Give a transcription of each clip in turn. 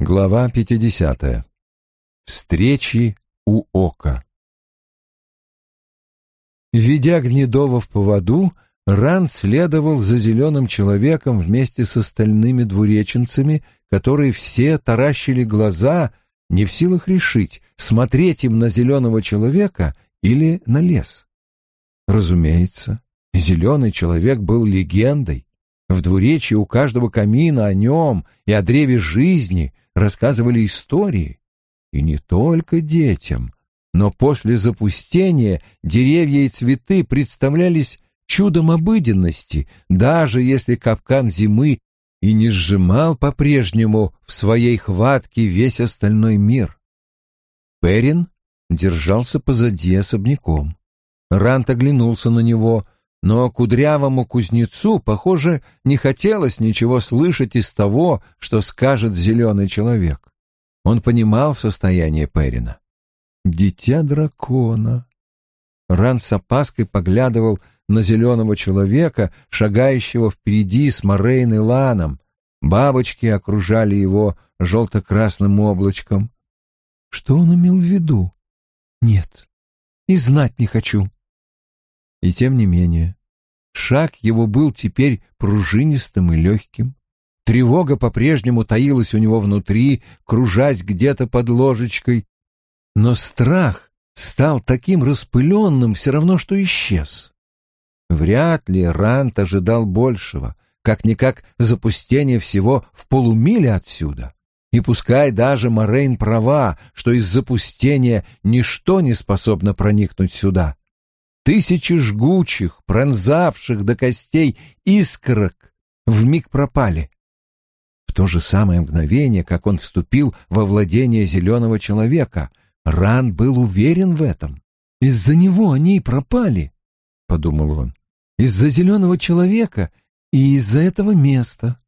Глава 50. Встречи у ока. Ведя Гнедова в поводу, Ран следовал за зеленым человеком вместе с остальными двуреченцами, которые все таращили глаза, не в силах решить, смотреть им на зеленого человека или на лес. Разумеется, зеленый человек был легендой. В двуречии у каждого камина о нем и о древе жизни рассказывали истории. И не только детям, но после запустения деревья и цветы представлялись чудом обыденности, даже если капкан зимы и не сжимал по-прежнему в своей хватке весь остальной мир. Перин держался позади особняком. Рант оглянулся на него — но кудрявому кузнецу, похоже, не хотелось ничего слышать из того, что скажет зеленый человек. Он понимал состояние Перина. «Дитя дракона». Ран с опаской поглядывал на зеленого человека, шагающего впереди с Морейн Ланом. Бабочки окружали его желто-красным облачком. Что он имел в виду? Нет, и знать не хочу. И тем не менее, шаг его был теперь пружинистым и легким. Тревога по-прежнему таилась у него внутри, кружась где-то под ложечкой. Но страх стал таким распыленным, все равно, что исчез. Вряд ли Рант ожидал большего, как-никак запустение всего в полумиле отсюда. И пускай даже Морейн права, что из запустения ничто не способно проникнуть сюда, Тысячи жгучих, пронзавших до костей искорок вмиг пропали. В то же самое мгновение, как он вступил во владение зеленого человека, Ран был уверен в этом. «Из-за него они и пропали», — подумал он, — «из-за зеленого человека и из-за этого места».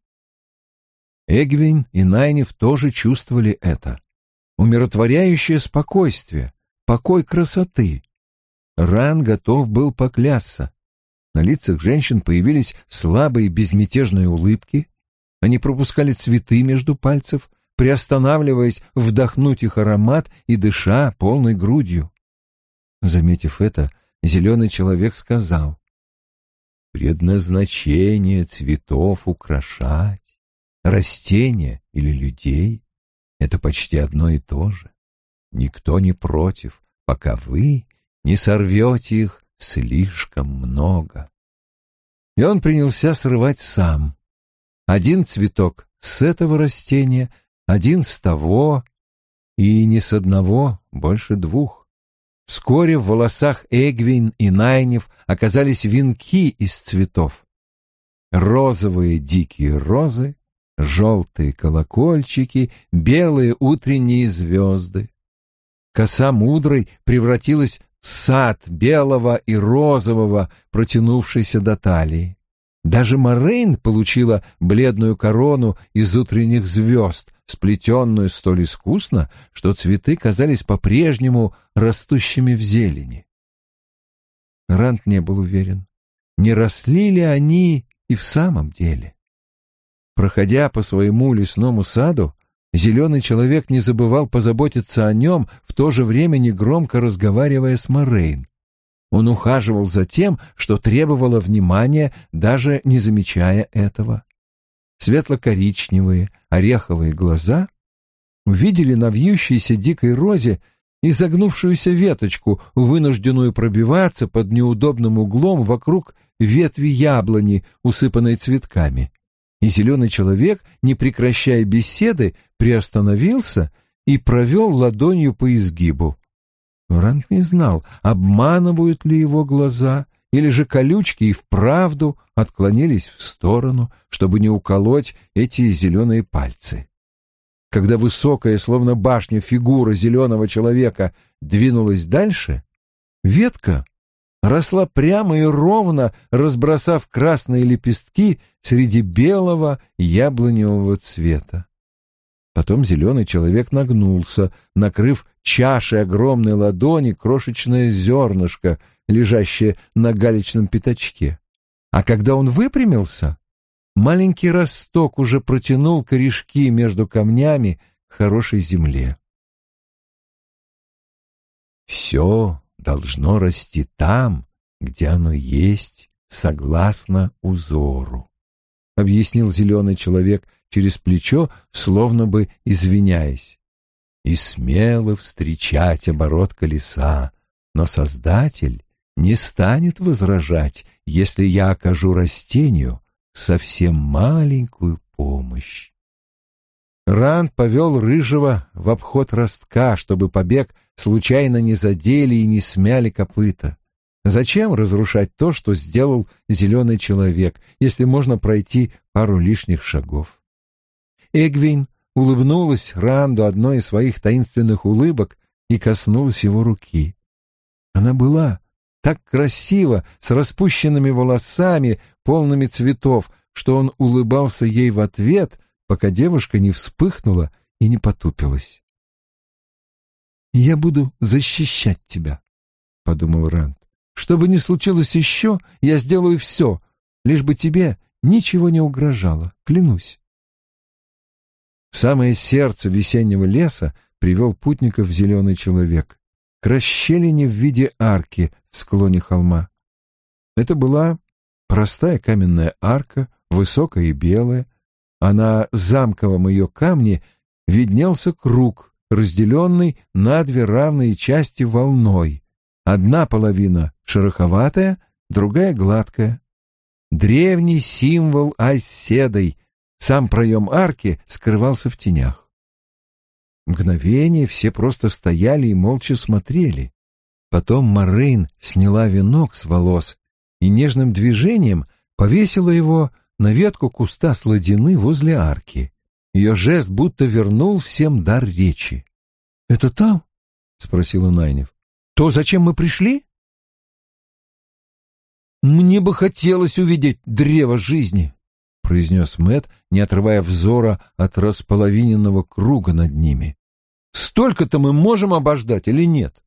Эгвин и Найнев тоже чувствовали это. Умиротворяющее спокойствие, покой красоты, Ран готов был поклясться. На лицах женщин появились слабые безмятежные улыбки. Они пропускали цветы между пальцев, приостанавливаясь вдохнуть их аромат и дыша полной грудью. Заметив это, зеленый человек сказал, «Предназначение цветов украшать, растения или людей — это почти одно и то же. Никто не против, пока вы не сорвете их слишком много. И он принялся срывать сам. Один цветок с этого растения, один с того, и не с одного, больше двух. Вскоре в волосах Эгвин и Найнев оказались венки из цветов. Розовые дикие розы, желтые колокольчики, белые утренние звезды. Коса мудрой превратилась сад белого и розового, протянувшийся до талии. Даже Морейн получила бледную корону из утренних звезд, сплетенную столь искусно, что цветы казались по-прежнему растущими в зелени. Рант не был уверен, не росли ли они и в самом деле. Проходя по своему лесному саду, Зеленый человек не забывал позаботиться о нем, в то же время негромко разговаривая с Морейн. Он ухаживал за тем, что требовало внимания, даже не замечая этого. Светло-коричневые, ореховые глаза увидели на вьющейся дикой розе изогнувшуюся веточку, вынужденную пробиваться под неудобным углом вокруг ветви яблони, усыпанной цветками и зеленый человек, не прекращая беседы, приостановился и провел ладонью по изгибу. Ранг не знал, обманывают ли его глаза, или же колючки и вправду отклонились в сторону, чтобы не уколоть эти зеленые пальцы. Когда высокая, словно башня, фигура зеленого человека двинулась дальше, ветка росла прямо и ровно, разбросав красные лепестки среди белого яблоневого цвета. Потом зеленый человек нагнулся, накрыв чашей огромной ладони крошечное зернышко, лежащее на галечном пятачке. А когда он выпрямился, маленький росток уже протянул корешки между камнями, к хорошей земле. Все должно расти там, где оно есть, согласно узору, — объяснил зеленый человек через плечо, словно бы извиняясь. И смело встречать оборот колеса, но Создатель не станет возражать, если я окажу растению совсем маленькую помощь. Ранд повел Рыжего в обход ростка, чтобы побег случайно не задели и не смяли копыта. Зачем разрушать то, что сделал зеленый человек, если можно пройти пару лишних шагов? Эгвин улыбнулась Ранду одной из своих таинственных улыбок и коснулась его руки. Она была так красива, с распущенными волосами, полными цветов, что он улыбался ей в ответ, пока девушка не вспыхнула и не потупилась. «Я буду защищать тебя», — подумал Ранд. «Что бы ни случилось еще, я сделаю все, лишь бы тебе ничего не угрожало, клянусь». В самое сердце весеннего леса привел путников зеленый человек к расщелине в виде арки в склоне холма. Это была простая каменная арка, высокая и белая, а на замковом ее камне виднелся круг, разделенный на две равные части волной. Одна половина шероховатая, другая гладкая. Древний символ оседой, сам проем арки скрывался в тенях. Мгновение все просто стояли и молча смотрели. Потом Морейн сняла венок с волос и нежным движением повесила его на ветку куста сладины возле арки. Ее жест будто вернул всем дар речи. — Это там? — спросила Найнев. — То, зачем мы пришли? — Мне бы хотелось увидеть древо жизни, — произнес Мэт, не отрывая взора от располовиненного круга над ними. — Столько-то мы можем обождать или нет?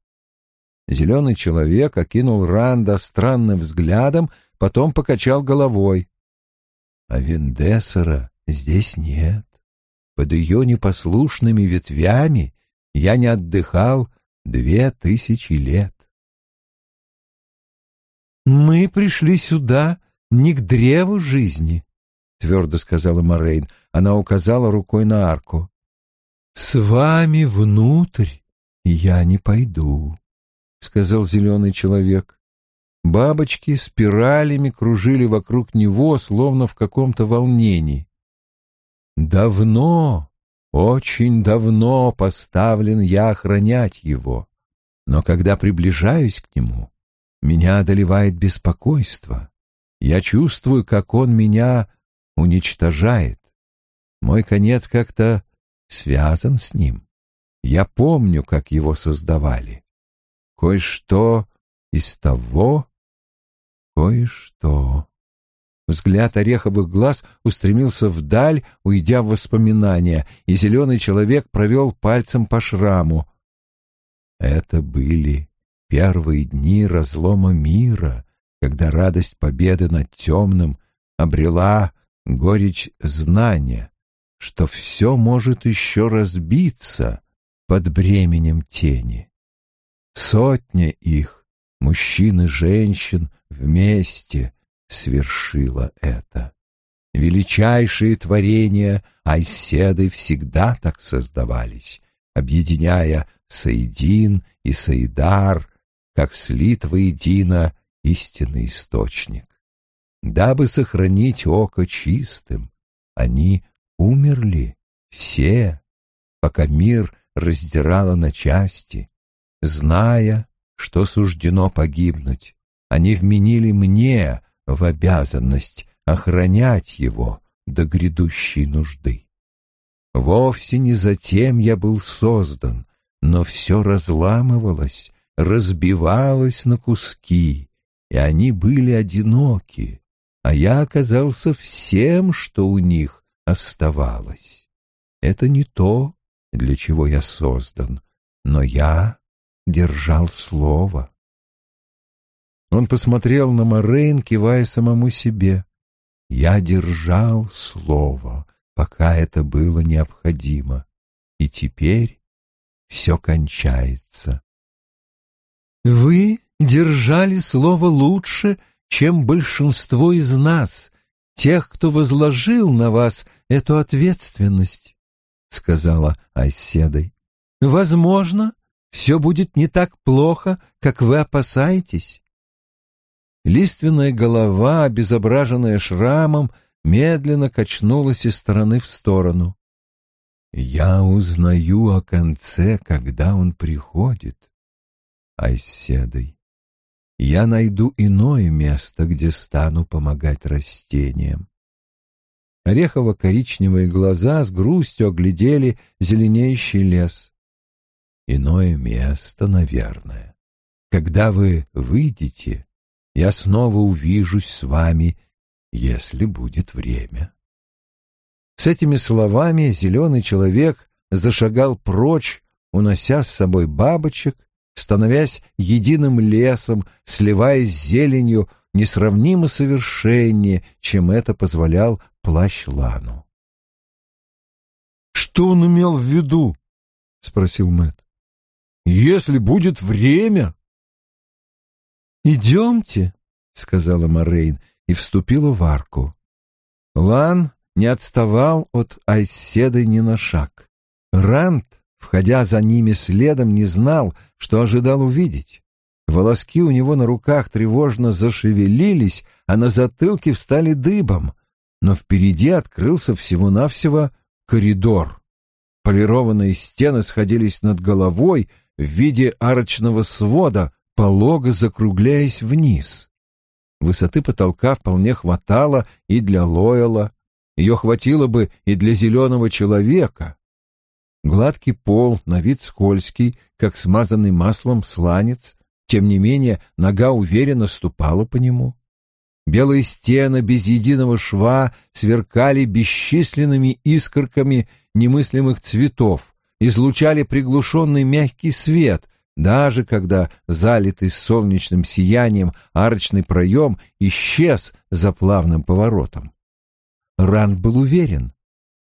Зеленый человек окинул Ранда странным взглядом, потом покачал головой. А Виндесера здесь нет. Под ее непослушными ветвями я не отдыхал две тысячи лет. «Мы пришли сюда не к древу жизни», — твердо сказала Морейн. Она указала рукой на арку. «С вами внутрь я не пойду», — сказал зеленый человек. Бабочки спиралями кружили вокруг него, словно в каком-то волнении. Давно, очень давно поставлен я охранять его, но когда приближаюсь к нему, меня одолевает беспокойство. Я чувствую, как он меня уничтожает. Мой конец как-то связан с ним. Я помню, как его создавали. Кое-что из того Кое-что. Взгляд ореховых глаз устремился вдаль, уйдя в воспоминания, и зеленый человек провел пальцем по шраму. Это были первые дни разлома мира, когда радость победы над темным обрела горечь знания, что все может еще разбиться под бременем тени. Сотня их, мужчин и женщин, вместе свершила это. Величайшие творения Айседы всегда так создавались, объединяя Саидин и Саидар, как слит воедино истинный источник. Дабы сохранить око чистым, они умерли все, пока мир раздирало на части, зная, что суждено погибнуть, они вменили мне в обязанность охранять его до грядущей нужды. Вовсе не затем я был создан, но все разламывалось, разбивалось на куски, и они были одиноки, а я оказался всем, что у них оставалось. Это не то, для чего я создан, но я держал слово. Он посмотрел на Морейн, кивая самому себе. «Я держал слово, пока это было необходимо. и теперь все кончается. Вы держали слово лучше, чем большинство из нас, тех, кто возложил на вас эту ответственность, — сказала Айседой. Возможно, все будет не так плохо, как вы опасаетесь. Лиственная голова, обезображенная шрамом, медленно качнулась из стороны в сторону. Я узнаю о конце, когда он приходит, Айседой. Я найду иное место, где стану помогать растениям. Орехово-коричневые глаза с грустью оглядели зеленеющий лес. Иное место, наверное. Когда вы выйдете, я снова увижусь с вами, если будет время. С этими словами зеленый человек зашагал прочь, унося с собой бабочек, становясь единым лесом, сливаясь с зеленью несравнимо совершеннее, чем это позволял плащ Лану. «Что он имел в виду?» — спросил Мэт. «Если будет время...» «Идемте», — сказала Морейн и вступила в арку. Лан не отставал от Айседы ни на шаг. Ранд, входя за ними следом, не знал, что ожидал увидеть. Волоски у него на руках тревожно зашевелились, а на затылке встали дыбом, но впереди открылся всего-навсего коридор. Полированные стены сходились над головой в виде арочного свода, полого закругляясь вниз. Высоты потолка вполне хватало и для Лойла, ее хватило бы и для зеленого человека. Гладкий пол, на вид скользкий, как смазанный маслом сланец, тем не менее нога уверенно ступала по нему. Белые стены без единого шва сверкали бесчисленными искорками немыслимых цветов, излучали приглушенный мягкий свет, даже когда залитый солнечным сиянием арочный проем исчез за плавным поворотом. Ранд был уверен.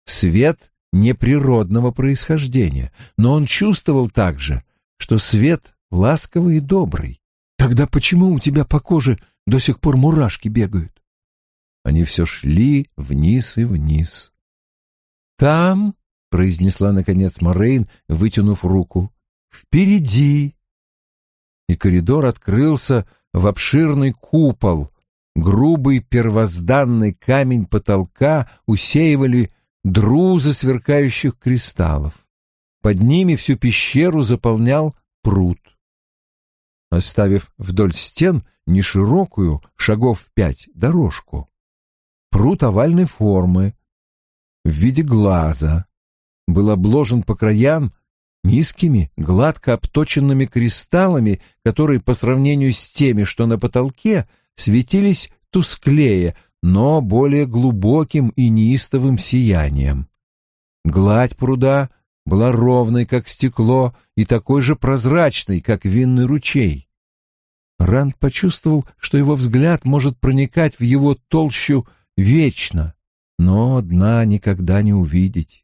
Свет неприродного происхождения, но он чувствовал также, что свет ласковый и добрый. Тогда почему у тебя по коже до сих пор мурашки бегают? Они все шли вниз и вниз. «Там», — произнесла наконец Морейн, вытянув руку, — «впереди». И коридор открылся в обширный купол, грубый первозданный камень потолка усеивали друзы сверкающих кристаллов. Под ними всю пещеру заполнял пруд. Оставив вдоль стен неширокую, шагов в пять, дорожку. Пруд овальной формы, в виде глаза, был обложен по краям низкими, гладко обточенными кристаллами, которые по сравнению с теми, что на потолке, светились тусклее, но более глубоким и неистовым сиянием. Гладь пруда была ровной, как стекло, и такой же прозрачной, как винный ручей. Ранд почувствовал, что его взгляд может проникать в его толщу вечно, но дна никогда не увидеть.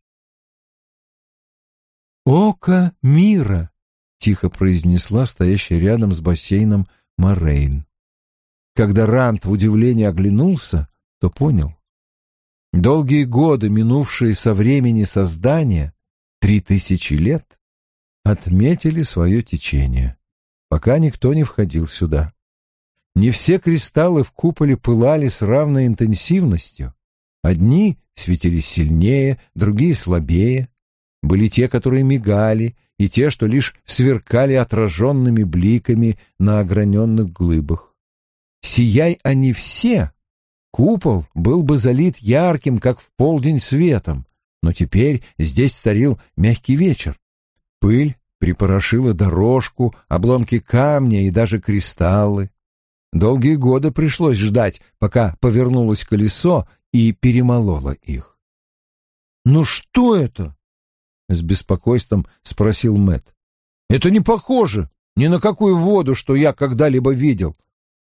«Око мира!» — тихо произнесла стоящая рядом с бассейном Морейн. Когда Рант в удивлении оглянулся, то понял. Долгие годы, минувшие со времени создания, три тысячи лет, отметили свое течение, пока никто не входил сюда. Не все кристаллы в куполе пылали с равной интенсивностью. Одни светились сильнее, другие слабее. Были те, которые мигали, и те, что лишь сверкали отраженными бликами на ограненных глыбах. Сияй они все, купол был бы залит ярким, как в полдень, светом, но теперь здесь царил мягкий вечер. Пыль припорошила дорожку, обломки камня и даже кристаллы. Долгие годы пришлось ждать, пока повернулось колесо и перемололо их. «Ну что это?» — с беспокойством спросил Мэт. «Это не похоже ни на какую воду, что я когда-либо видел.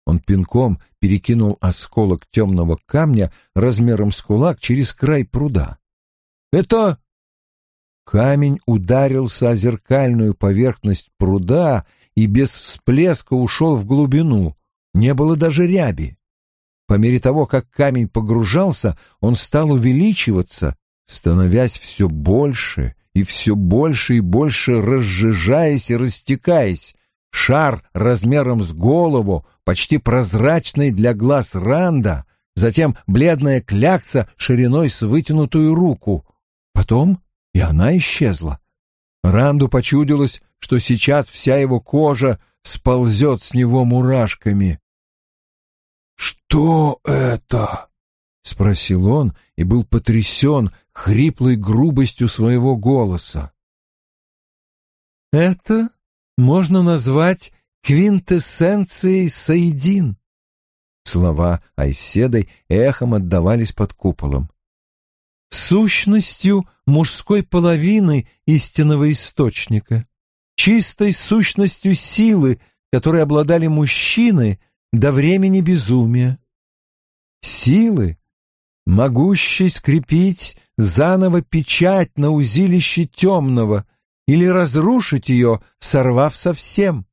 Он пинком перекинул осколок темного камня размером с кулак через край пруда. «Это Камень ударился о зеркальную поверхность пруда и без всплеска ушел в глубину. Не было даже ряби. По мере того, как камень погружался, он стал увеличиваться, становясь все больше и все больше и больше разжижаясь и растекаясь. Шар размером с голову, почти прозрачный для глаз Ранда, затем бледная клякса шириной с вытянутую руку. Потом и она исчезла. Ранду почудилось, что сейчас вся его кожа сползет с него мурашками. «Что это?» — спросил он и был потрясен хриплой грубостью своего голоса. «Это можно назвать квинтэссенцией Саидин». Слова Айседой эхом отдавались под куполом сущностью мужской половины истинного источника, чистой сущностью силы, которой обладали мужчины до времени безумия. Силы, могущей скрепить заново печать на узилище темного или разрушить ее, сорвав совсем.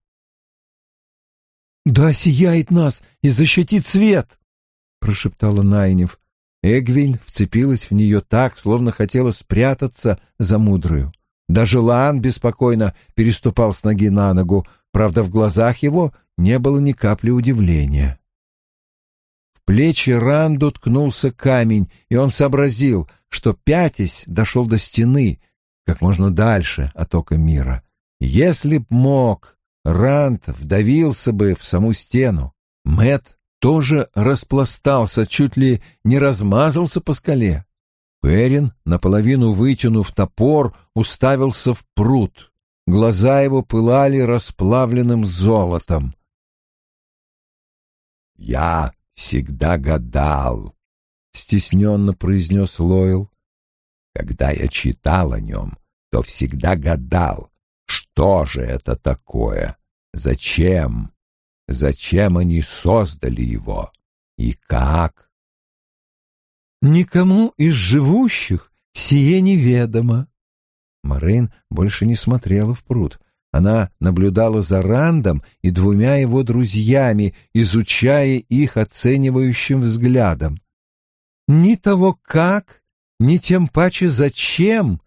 «Да сияет нас и защитит свет!» — прошептала Найнев. Эгвин вцепилась в нее так, словно хотела спрятаться за мудрую. Даже Лаан беспокойно переступал с ноги на ногу, правда, в глазах его не было ни капли удивления. Плечи Ранду ткнулся камень, и он сообразил, что, пятясь, дошел до стены, как можно дальше от ока мира. Если б мог, Ранд вдавился бы в саму стену. Мэт тоже распластался, чуть ли не размазался по скале. Перин, наполовину вытянув топор, уставился в пруд. Глаза его пылали расплавленным золотом. «Я всегда гадал», — стесненно произнес Лойл. «Когда я читал о нем, то всегда гадал, что же это такое, зачем?» Зачем они создали его и как? Никому из живущих сие неведомо. Марин больше не смотрела в пруд. Она наблюдала за Рандом и двумя его друзьями, изучая их оценивающим взглядом. Ни того как, ни тем паче зачем,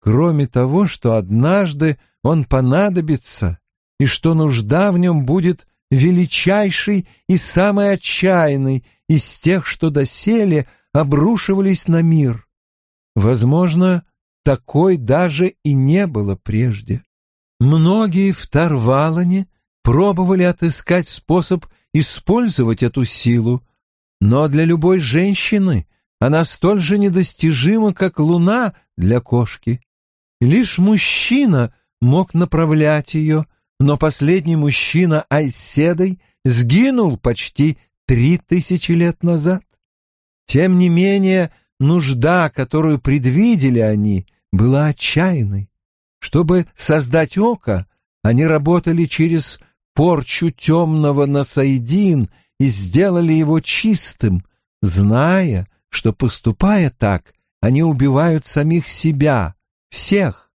кроме того, что однажды он понадобится и что нужда в нем будет величайший и самый отчаянный из тех, что доселе обрушивались на мир. Возможно, такой даже и не было прежде. Многие в Тарвалане пробовали отыскать способ использовать эту силу, но для любой женщины она столь же недостижима, как луна для кошки. Лишь мужчина мог направлять ее — но последний мужчина Айседой сгинул почти три тысячи лет назад. Тем не менее, нужда, которую предвидели они, была отчаянной. Чтобы создать око, они работали через порчу темного Насайдин и сделали его чистым, зная, что, поступая так, они убивают самих себя, всех.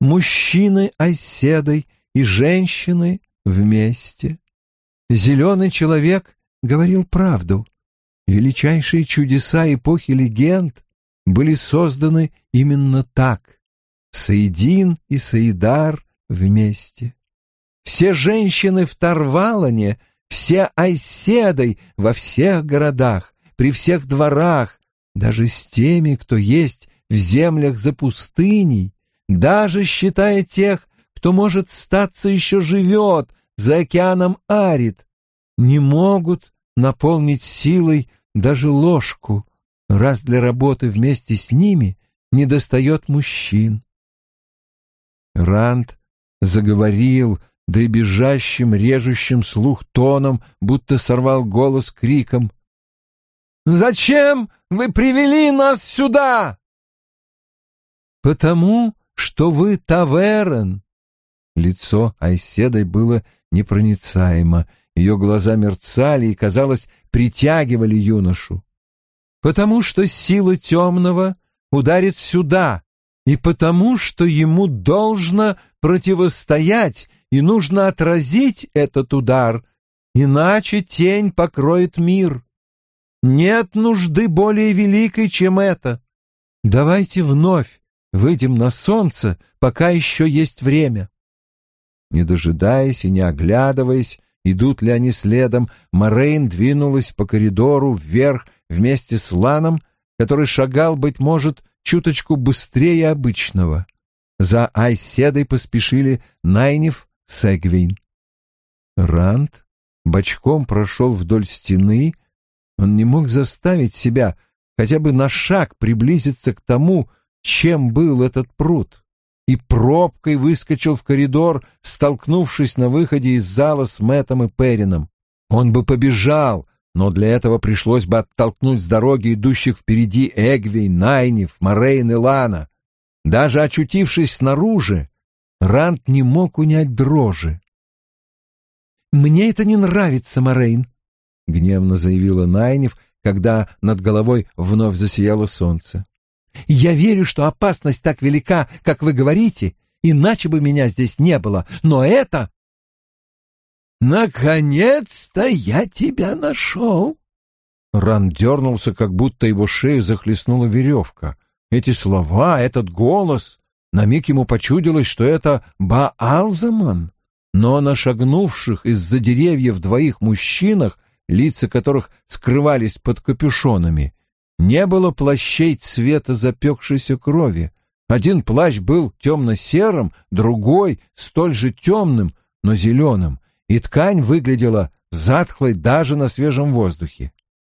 Мужчины Айседой и женщины вместе. Зеленый человек говорил правду. Величайшие чудеса эпохи легенд были созданы именно так. Саидин и Саидар вместе. Все женщины в Тарвалане, все айседой во всех городах, при всех дворах, даже с теми, кто есть в землях за пустыней, даже считая тех, кто, может, статься еще живет за океаном Арит, не могут наполнить силой даже ложку, раз для работы вместе с ними недостает мужчин. Ранд заговорил дребезжащим, режущим слух тоном, будто сорвал голос криком. «Зачем вы привели нас сюда?» «Потому что вы таверн, Лицо Айседой было непроницаемо, ее глаза мерцали и, казалось, притягивали юношу. «Потому что сила темного ударит сюда, и потому, что ему должно противостоять и нужно отразить этот удар, иначе тень покроет мир. Нет нужды более великой, чем это. Давайте вновь выйдем на солнце, пока еще есть время. Не дожидаясь и не оглядываясь, идут ли они следом, Морейн двинулась по коридору вверх вместе с Ланом, который шагал, быть может, чуточку быстрее обычного. За Айседой поспешили Найнев с Эгвин. Ранд бочком прошел вдоль стены, он не мог заставить себя хотя бы на шаг приблизиться к тому, чем был этот пруд, и пробкой выскочил в коридор, столкнувшись на выходе из зала с Мэттом и Перином. Он бы побежал, но для этого пришлось бы оттолкнуть с дороги идущих впереди Эгвей, Найнев, Морейн и Лана. Даже очутившись снаружи, Рант не мог унять дрожи. «Мне это не нравится, Морейн», — гневно заявила Найнев, когда над головой вновь засияло солнце. «Я верю, что опасность так велика, как вы говорите, иначе бы меня здесь не было, но это...» «Наконец-то я тебя нашел!» Ран дернулся, как будто его шею захлестнула веревка. Эти слова, этот голос... На миг ему почудилось, что это Баалзаман, но на шагнувших из-за деревьев двоих мужчинах, лица которых скрывались под капюшонами, не было плащей цвета запекшейся крови. Один плащ был темно-серым, другой — столь же темным, но зеленым, и ткань выглядела затхлой даже на свежем воздухе.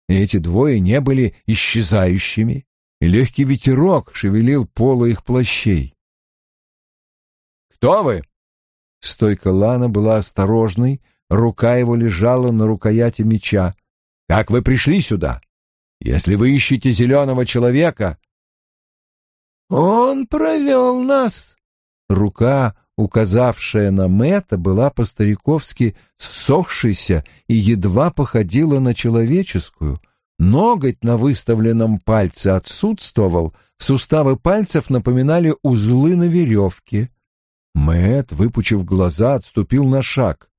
И эти двое не были исчезающими, и легкий ветерок шевелил полы их плащей. «Кто вы?» Стойка Лана была осторожной, рука его лежала на рукояти меча. «Как вы пришли сюда? Если вы ищете зеленого человека...» «Он провел нас!» Рука указавшая на Мэтта, была по-стариковски ссохшейся и едва походила на человеческую. Ноготь на выставленном пальце отсутствовал, суставы пальцев напоминали узлы на веревке. Мэт, выпучив глаза, отступил на шаг.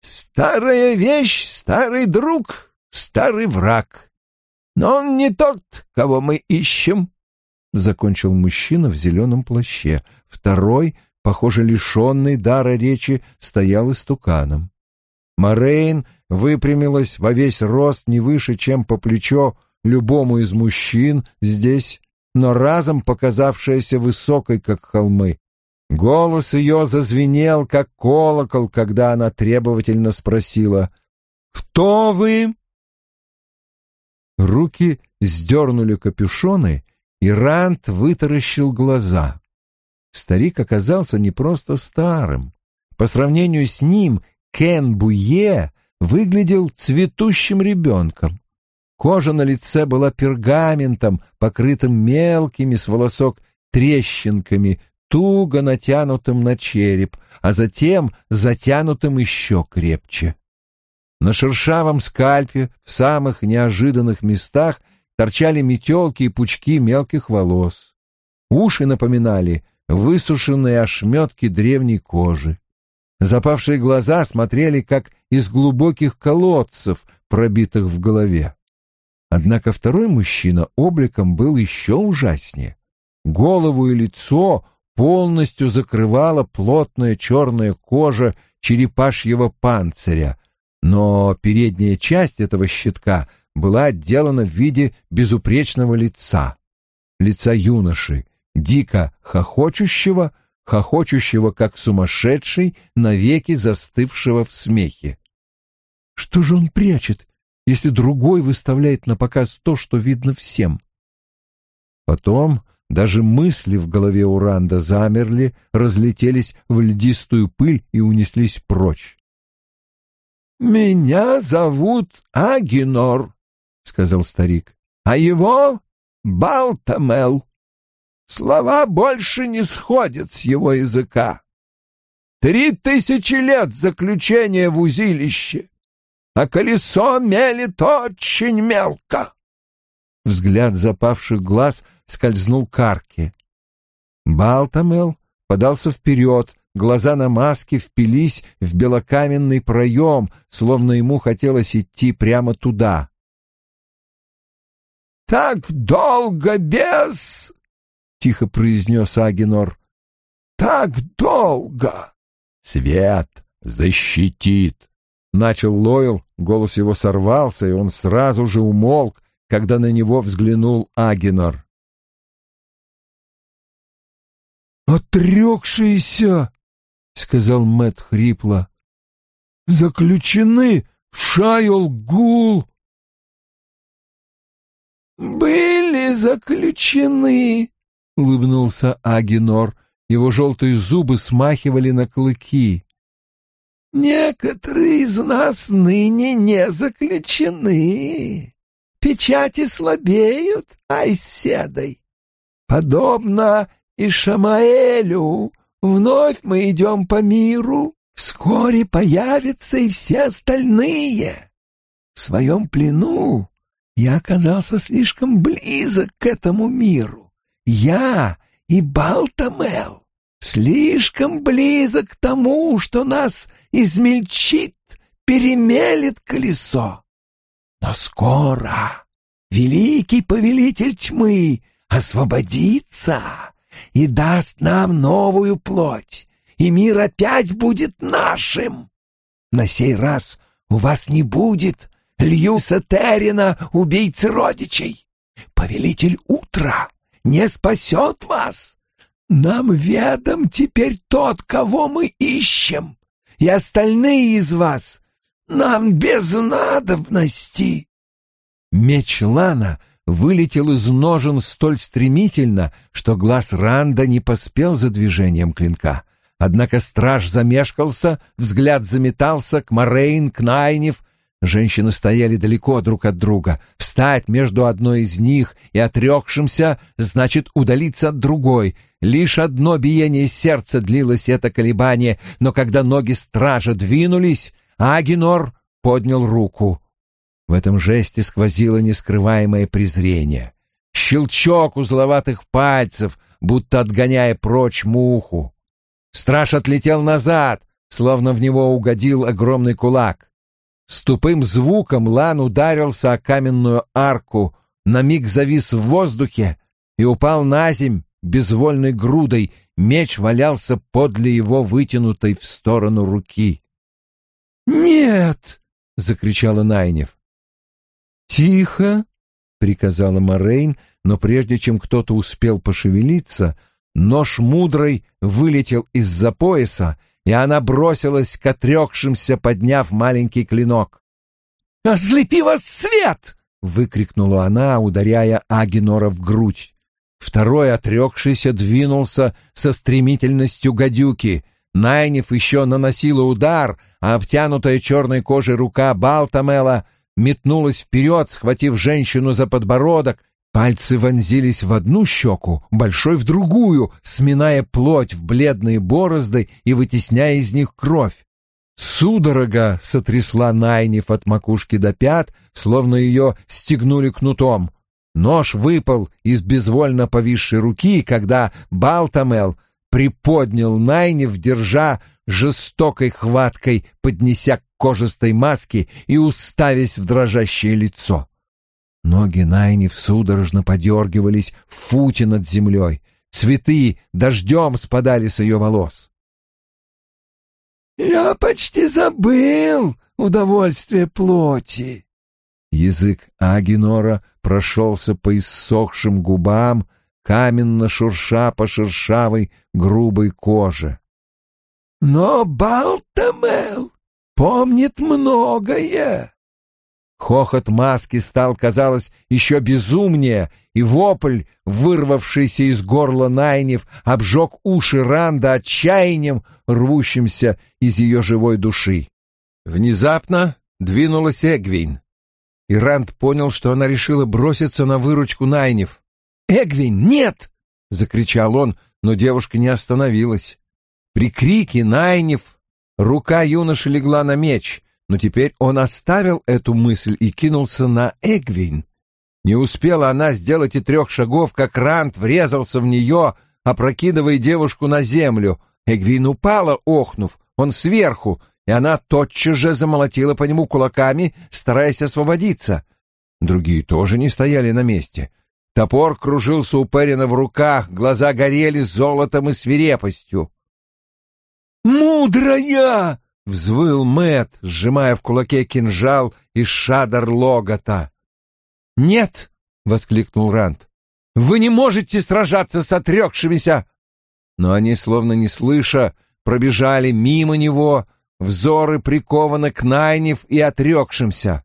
«Старая вещь, старый друг, старый враг. Но он не тот, кого мы ищем», — закончил мужчина в зеленом плаще. Второй, похоже, лишенный дара речи, стоял истуканом. Морейн выпрямилась во весь рост не выше, чем по плечо любому из мужчин здесь, но разом показавшаяся высокой, как холмы. Голос ее зазвенел, как колокол, когда она требовательно спросила «Кто вы?» Руки сдернули капюшоны, и Рант вытаращил глаза. Старик оказался не просто старым. По сравнению с ним Кен Буе выглядел цветущим ребенком. Кожа на лице была пергаментом, покрытым мелкими с волосок трещинками, туго натянутым на череп, а затем затянутым еще крепче. На шершавом скальпе в самых неожиданных местах торчали метелки и пучки мелких волос. Уши напоминали высушенные ошметки древней кожи. Запавшие глаза смотрели, как из глубоких колодцев, пробитых в голове. Однако второй мужчина обликом был еще ужаснее. Голову и лицо полностью закрывала плотная черная кожа черепашьего панциря, но передняя часть этого щитка — была отделана в виде безупречного лица, лица юноши, дико хохочущего, хохочущего как сумасшедший, навеки застывшего в смехе. Что же он прячет, если другой выставляет на показ то, что видно всем? Потом даже мысли в голове Уранда замерли, разлетелись в льдистую пыль и унеслись прочь. «Меня зовут Агинор», — сказал старик, — а его Балтамел. Слова больше не сходят с его языка. Три тысячи лет заключения в узилище, а колесо мелит очень мелко. Взгляд запавших глаз скользнул к арке. Балтамел подался вперед, глаза на маске впились в белокаменный проем, словно ему хотелось идти прямо туда. «Так долго без...» — тихо произнес Агинор. «Так долго!» «Свет защитит!» — начал Лойл, голос его сорвался, и он сразу же умолк, когда на него взглянул Агинор. «Отрекшиеся!» — сказал Мэт хрипло. «Заключены в Шайол-Гул!» «Были заключены!» — улыбнулся Агинор. Его желтые зубы смахивали на клыки. «Некоторые из нас ныне не заключены. Печати слабеют, айседой. Подобно и Шамаэлю, вновь мы идем по миру, вскоре появятся и все остальные. В своем плену я оказался слишком близок к этому миру. Я и Балтамел слишком близок к тому, что нас измельчит, перемелет колесо. Но скоро великий повелитель тьмы освободится и даст нам новую плоть, и мир опять будет нашим. На сей раз у вас не будет Льюса Террина, убийцы родичей. Повелитель утра не спасет вас. Нам ведом теперь тот, кого мы ищем, и остальные из вас нам без надобности. Меч Лана вылетел из ножен столь стремительно, что глаз Ранда не поспел за движением клинка. Однако страж замешкался, взгляд заметался к Морейн, к Найнев, Женщины стояли далеко друг от друга. Встать между одной из них и отрекшимся значит удалиться от другой. Лишь одно биение сердца длилось это колебание, но когда ноги стража двинулись, Агинор поднял руку. В этом жесте сквозило нескрываемое презрение. Щелчок узловатых пальцев, будто отгоняя прочь муху. Страж отлетел назад, словно в него угодил огромный кулак. С тупым звуком Лан ударился о каменную арку, на миг завис в воздухе и упал на земь безвольной грудой. Меч валялся подле его вытянутой в сторону руки. «Нет!» — закричала Найнев. «Тихо!» — приказала Морейн, но прежде чем кто-то успел пошевелиться, нож мудрой вылетел из-за пояса и она бросилась к отрекшимся, подняв маленький клинок. «Ослепи вас свет!» — выкрикнула она, ударяя Агинора в грудь. Второй отрекшийся двинулся со стремительностью гадюки. Найнев еще наносила удар, а обтянутая черной кожей рука Балтамела метнулась вперед, схватив женщину за подбородок Пальцы вонзились в одну щеку, большой в другую, сминая плоть в бледные борозды и вытесняя из них кровь. Судорога сотрясла Найниф от макушки до пят, словно ее стегнули кнутом. Нож выпал из безвольно повисшей руки, когда Балтамел приподнял Найниф, держа жестокой хваткой, поднеся к кожистой маске и уставясь в дрожащее лицо. Ноги Найниф судорожно подергивались в футе над землей. Цветы дождем спадали с ее волос. «Я почти забыл удовольствие плоти!» Язык Агинора прошелся по иссохшим губам, каменно шурша по шершавой грубой коже. «Но Балтамел помнит многое!» Хохот маски стал, казалось, еще безумнее, и вопль, вырвавшийся из горла Найнев, обжег уши Ранда отчаянием, рвущимся из ее живой души. Внезапно двинулась Эгвин, и Ранд понял, что она решила броситься на выручку Найнев. «Эгвин, нет!» — закричал он, но девушка не остановилась. При крике Найнев рука юноши легла на меч — но теперь он оставил эту мысль и кинулся на Эгвин. Не успела она сделать и трех шагов, как Рант врезался в нее, опрокидывая девушку на землю. Эгвин упала, охнув, он сверху, и она тотчас же замолотила по нему кулаками, стараясь освободиться. Другие тоже не стояли на месте. Топор кружился у Перина в руках, глаза горели золотом и свирепостью. «Мудрая!» — взвыл Мэт, сжимая в кулаке кинжал из шадар Логота. «Нет!» — воскликнул Рант. «Вы не можете сражаться с отрекшимися!» Но они, словно не слыша, пробежали мимо него, взоры прикованы к Найнев и отрекшимся.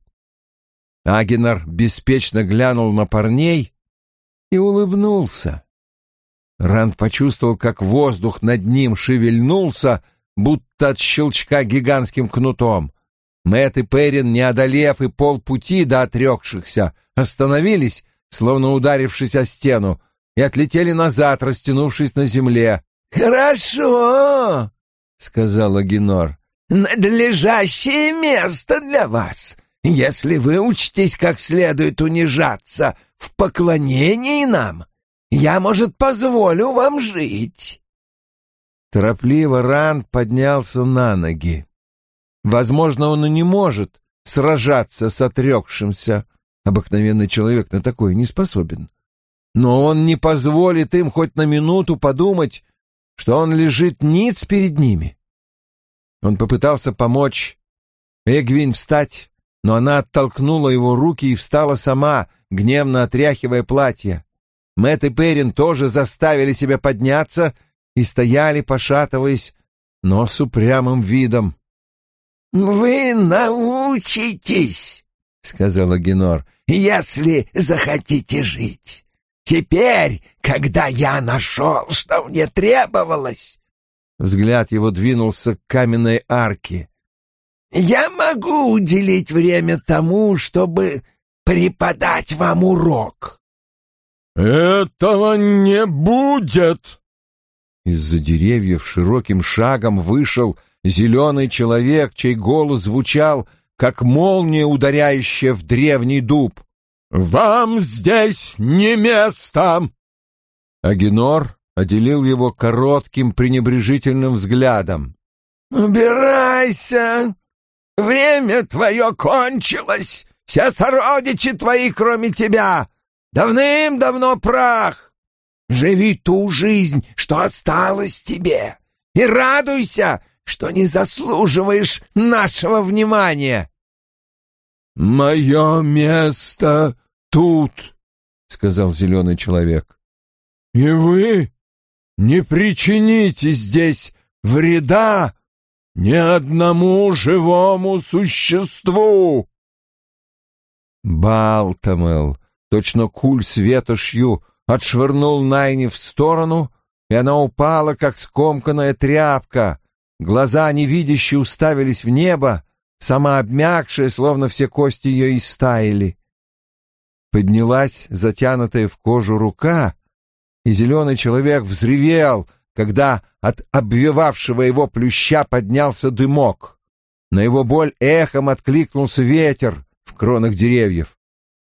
Агинар беспечно глянул на парней и улыбнулся. Ранд почувствовал, как воздух над ним шевельнулся, будто от щелчка гигантским кнутом. Мэтт и Перин, не одолев и полпути до отрекшихся, остановились, словно ударившись о стену, и отлетели назад, растянувшись на земле. «Хорошо», — сказала Генор, — «надлежащее место для вас, если вы учтесь как следует унижаться в поклонении нам. Я, может, позволю вам жить». Торопливо Ранд поднялся на ноги. Возможно, он и не может сражаться с отрекшимся. Обыкновенный человек на такое не способен. Но он не позволит им хоть на минуту подумать, что он лежит ниц перед ними. Он попытался помочь Эгвин встать, но она оттолкнула его руки и встала сама, гневно отряхивая платье. Мэтт и Перин тоже заставили себя подняться и стояли, пошатываясь, но с упрямым видом. «Вы научитесь», — сказала Генор, — «если захотите жить. Теперь, когда я нашел, что мне требовалось...» Взгляд его двинулся к каменной арке. «Я могу уделить время тому, чтобы преподать вам урок». «Этого не будет!» Из-за деревьев широким шагом вышел зеленый человек, чей голос звучал, как молния, ударяющая в древний дуб. «Вам здесь не место!» Агенор отделил его коротким пренебрежительным взглядом. «Убирайся! Время твое кончилось! Все сородичи твои, кроме тебя, давным-давно прах! Живи ту жизнь, что осталась тебе, и радуйся, что не заслуживаешь нашего внимания. «Мое место тут», — сказал зеленый человек. «И вы не причините здесь вреда ни одному живому существу!» Балтамел, точно куль светошью, отшвырнул Найни в сторону, и она упала, как скомканная тряпка, Глаза невидящие уставились в небо, сама обмякшая, словно все кости ее истаяли. Поднялась затянутая в кожу рука, и зеленый человек взревел, когда от обвивавшего его плюща поднялся дымок. На его боль эхом откликнулся ветер в кронах деревьев.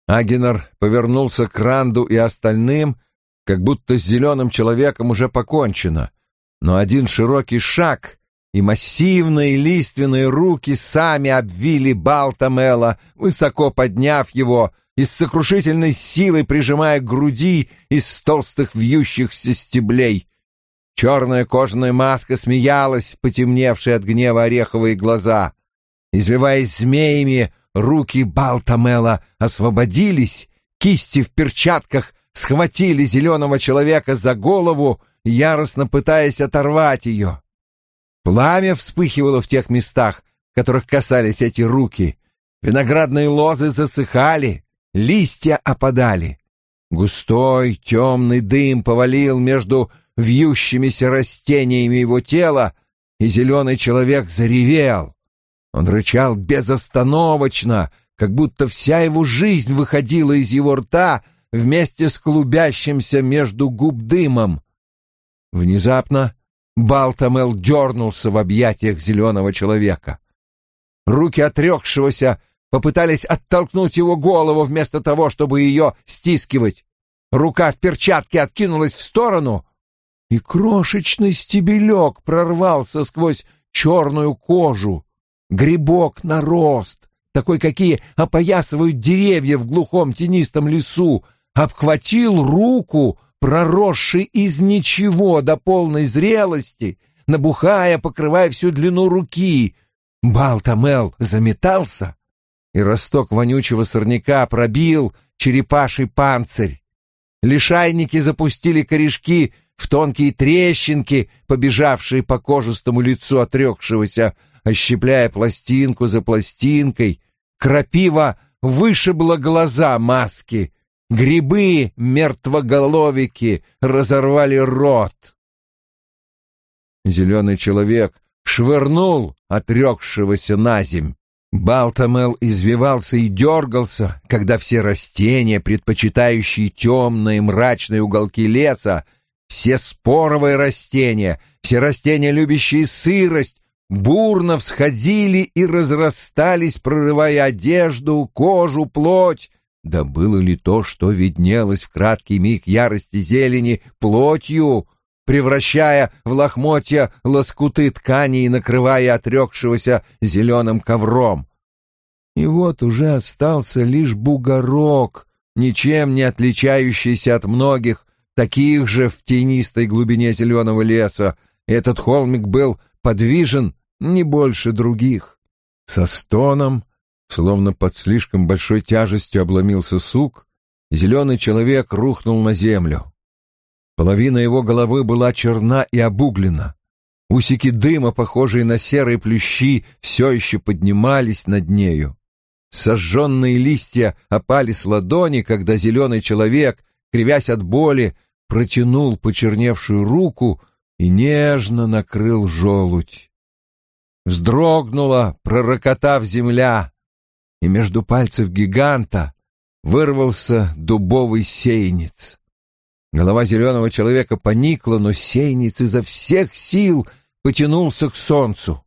Агенор повернулся к Ранду и остальным, как будто с зеленым человеком уже покончено. Но один широкий шаг, и массивные лиственные руки сами обвили Балтамела, высоко подняв его и с сокрушительной силой прижимая к груди из толстых вьющихся стеблей. Черная кожаная маска смеялась, потемневшие от гнева ореховые глаза. Извиваясь змеями, руки Балтамела освободились, кисти в перчатках схватили зеленого человека за голову, яростно пытаясь оторвать ее. Пламя вспыхивало в тех местах, которых касались эти руки. Виноградные лозы засыхали, листья опадали. Густой темный дым повалил между вьющимися растениями его тела, и зеленый человек заревел. Он рычал безостановочно, как будто вся его жизнь выходила из его рта вместе с клубящимся между губ дымом. Внезапно Балтамел дернулся в объятиях зеленого человека. Руки отрекшегося попытались оттолкнуть его голову вместо того, чтобы ее стискивать. Рука в перчатке откинулась в сторону, и крошечный стебелек прорвался сквозь черную кожу. Грибок на рост, такой, какие опоясывают деревья в глухом тенистом лесу, обхватил руку, проросший из ничего до полной зрелости, набухая, покрывая всю длину руки. Балтамел заметался, и росток вонючего сорняка пробил черепаший панцирь. Лишайники запустили корешки в тонкие трещинки, побежавшие по кожистому лицу отрекшегося, ощипляя пластинку за пластинкой. Крапива вышибла глаза маски. Грибы мертвоголовики разорвали рот. Зеленый человек швырнул отрекшегося на земь. Балтамел извивался и дергался, когда все растения, предпочитающие темные мрачные уголки леса, все споровые растения, все растения, любящие сырость, бурно всходили и разрастались, прорывая одежду, кожу, плоть. Да было ли то, что виднелось в краткий миг ярости зелени, плотью, превращая в лохмотья лоскуты ткани и накрывая отрекшегося зеленым ковром. И вот уже остался лишь бугорок, ничем не отличающийся от многих, таких же в тенистой глубине зеленого леса. Этот холмик был подвижен не больше других. Со стоном, словно под слишком большой тяжестью обломился сук, зеленый человек рухнул на землю. Половина его головы была черна и обуглена. Усики дыма, похожие на серые плющи, все еще поднимались над нею. Сожженные листья опали с ладони, когда зеленый человек, кривясь от боли, протянул почерневшую руку и нежно накрыл желудь. Вздрогнула, пророкотав земля, и между пальцев гиганта вырвался дубовый сеянец. Голова зеленого человека поникла, но сеянец изо всех сил потянулся к солнцу.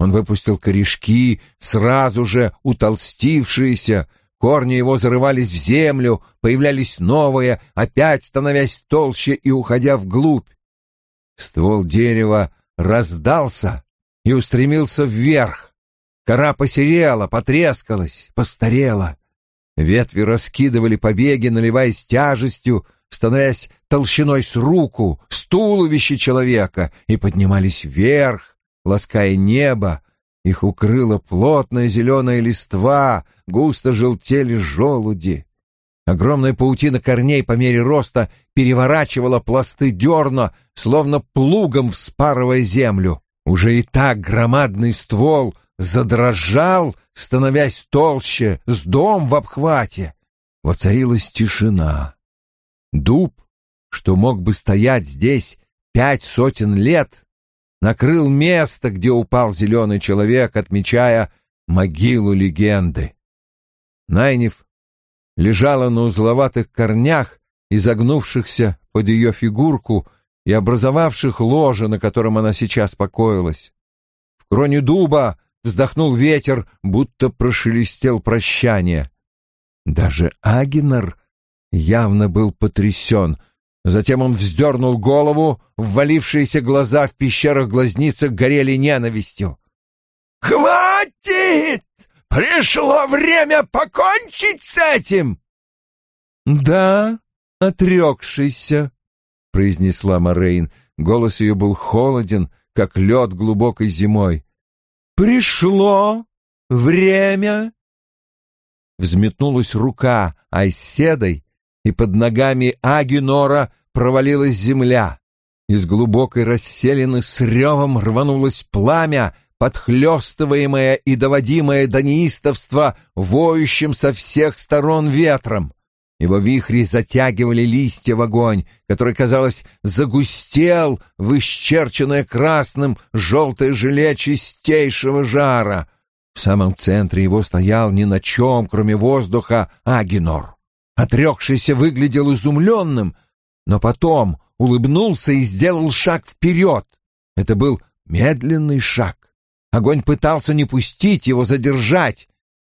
Он выпустил корешки, сразу же утолстившиеся, корни его зарывались в землю, появлялись новые, опять становясь толще и уходя вглубь. Ствол дерева раздался и устремился вверх. Кора посерела, потрескалась, постарела. Ветви раскидывали побеги, наливаясь тяжестью, становясь толщиной с руку, с туловища человека, и поднимались вверх, лаская небо. Их укрыла плотная зеленая листва, густо желтели желуди. Огромная паутина корней по мере роста переворачивала пласты дерна, словно плугом вспарывая землю. Уже и так громадный ствол задрожал, становясь толще, с дом в обхвате. Воцарилась тишина. Дуб, что мог бы стоять здесь пять сотен лет, накрыл место, где упал зеленый человек, отмечая могилу легенды. Найнев лежала на узловатых корнях, изогнувшихся под ее фигурку и образовавших ложе, на котором она сейчас покоилась. В кроне дуба вздохнул ветер, будто прошелестел прощание. Даже Агинар явно был потрясен. Затем он вздернул голову, ввалившиеся глаза в пещерах глазницах горели ненавистью. «Хватит! Пришло время покончить с этим!» «Да, отрекшийся», — произнесла Морейн. Голос ее был холоден, как лед глубокой зимой. «Пришло время!» Взметнулась рука Айседой, и под ногами Агинора провалилась земля. Из глубокой расселины с ревом рванулось пламя, подхлёстываемое и доводимое до неистовства воющим со всех сторон ветром. Его вихри затягивали листья в огонь, который, казалось, загустел в исчерченное красным желтое желе чистейшего жара. В самом центре его стоял ни на чем, кроме воздуха, Агинор. Отрекшийся выглядел изумленным, но потом улыбнулся и сделал шаг вперед. Это был медленный шаг. Огонь пытался не пустить его, задержать.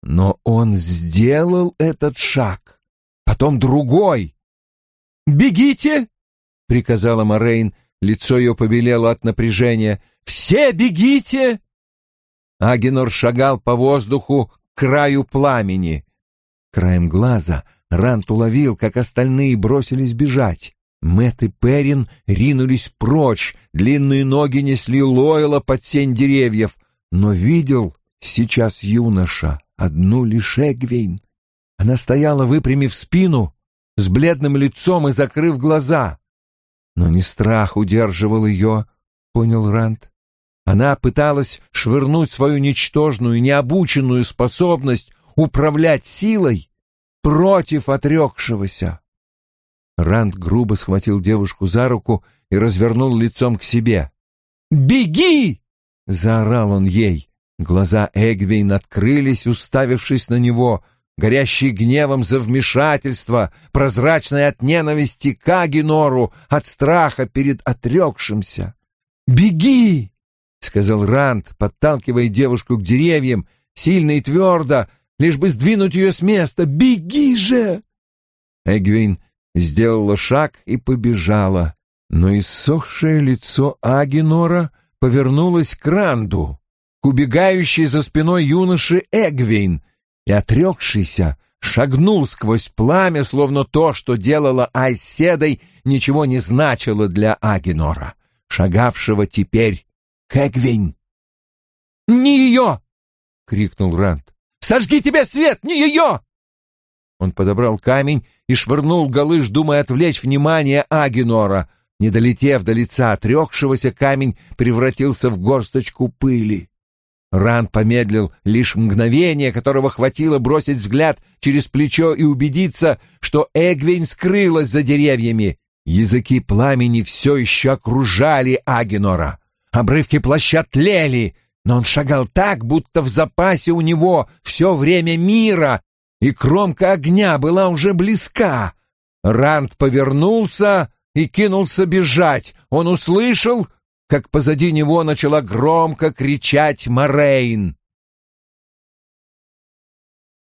Но он сделал этот шаг, потом другой. «Бегите!» — приказала Морейн, лицо ее побелело от напряжения. «Все бегите!» Агенор шагал по воздуху к краю пламени. Краем глаза Рант уловил, как остальные бросились бежать. Мэт и Перин ринулись прочь, длинные ноги несли Лойла под сень деревьев, но видел сейчас юноша одну лишь Эгвейн. Она стояла, выпрямив спину, с бледным лицом и закрыв глаза. Но не страх удерживал ее, понял Рант. Она пыталась швырнуть свою ничтожную, необученную способность управлять силой против отрекшегося. Ранд грубо схватил девушку за руку и развернул лицом к себе. «Беги!» — заорал он ей. Глаза Эгвейн открылись, уставившись на него, горящие гневом за вмешательство, прозрачные от ненависти к Агинору, от страха перед отрекшимся. «Беги!» — сказал Ранд, подталкивая девушку к деревьям, сильно и твердо, лишь бы сдвинуть ее с места. «Беги же!» Эгвин сделала шаг и побежала, но иссохшее лицо Агинора повернулось к Ранду, к убегающей за спиной юноши Эгвин, и отрекшийся шагнул сквозь пламя, словно то, что делала Айседой, ничего не значило для Агинора, шагавшего теперь к Эгвин. «Не ее!» — крикнул Ранд. Сожги тебе свет, не ее!» Он подобрал камень и швырнул галыш, думая отвлечь внимание Агинора. Не долетев до лица отрекшегося, камень превратился в горсточку пыли. Ран помедлил лишь мгновение, которого хватило бросить взгляд через плечо и убедиться, что Эгвин скрылась за деревьями. Языки пламени все еще окружали Агинора. Обрывки плаща тлели, но он шагал так, будто в запасе у него все время мира, и кромка огня была уже близка. Ранд повернулся и кинулся бежать. Он услышал, как позади него начала громко кричать Морейн.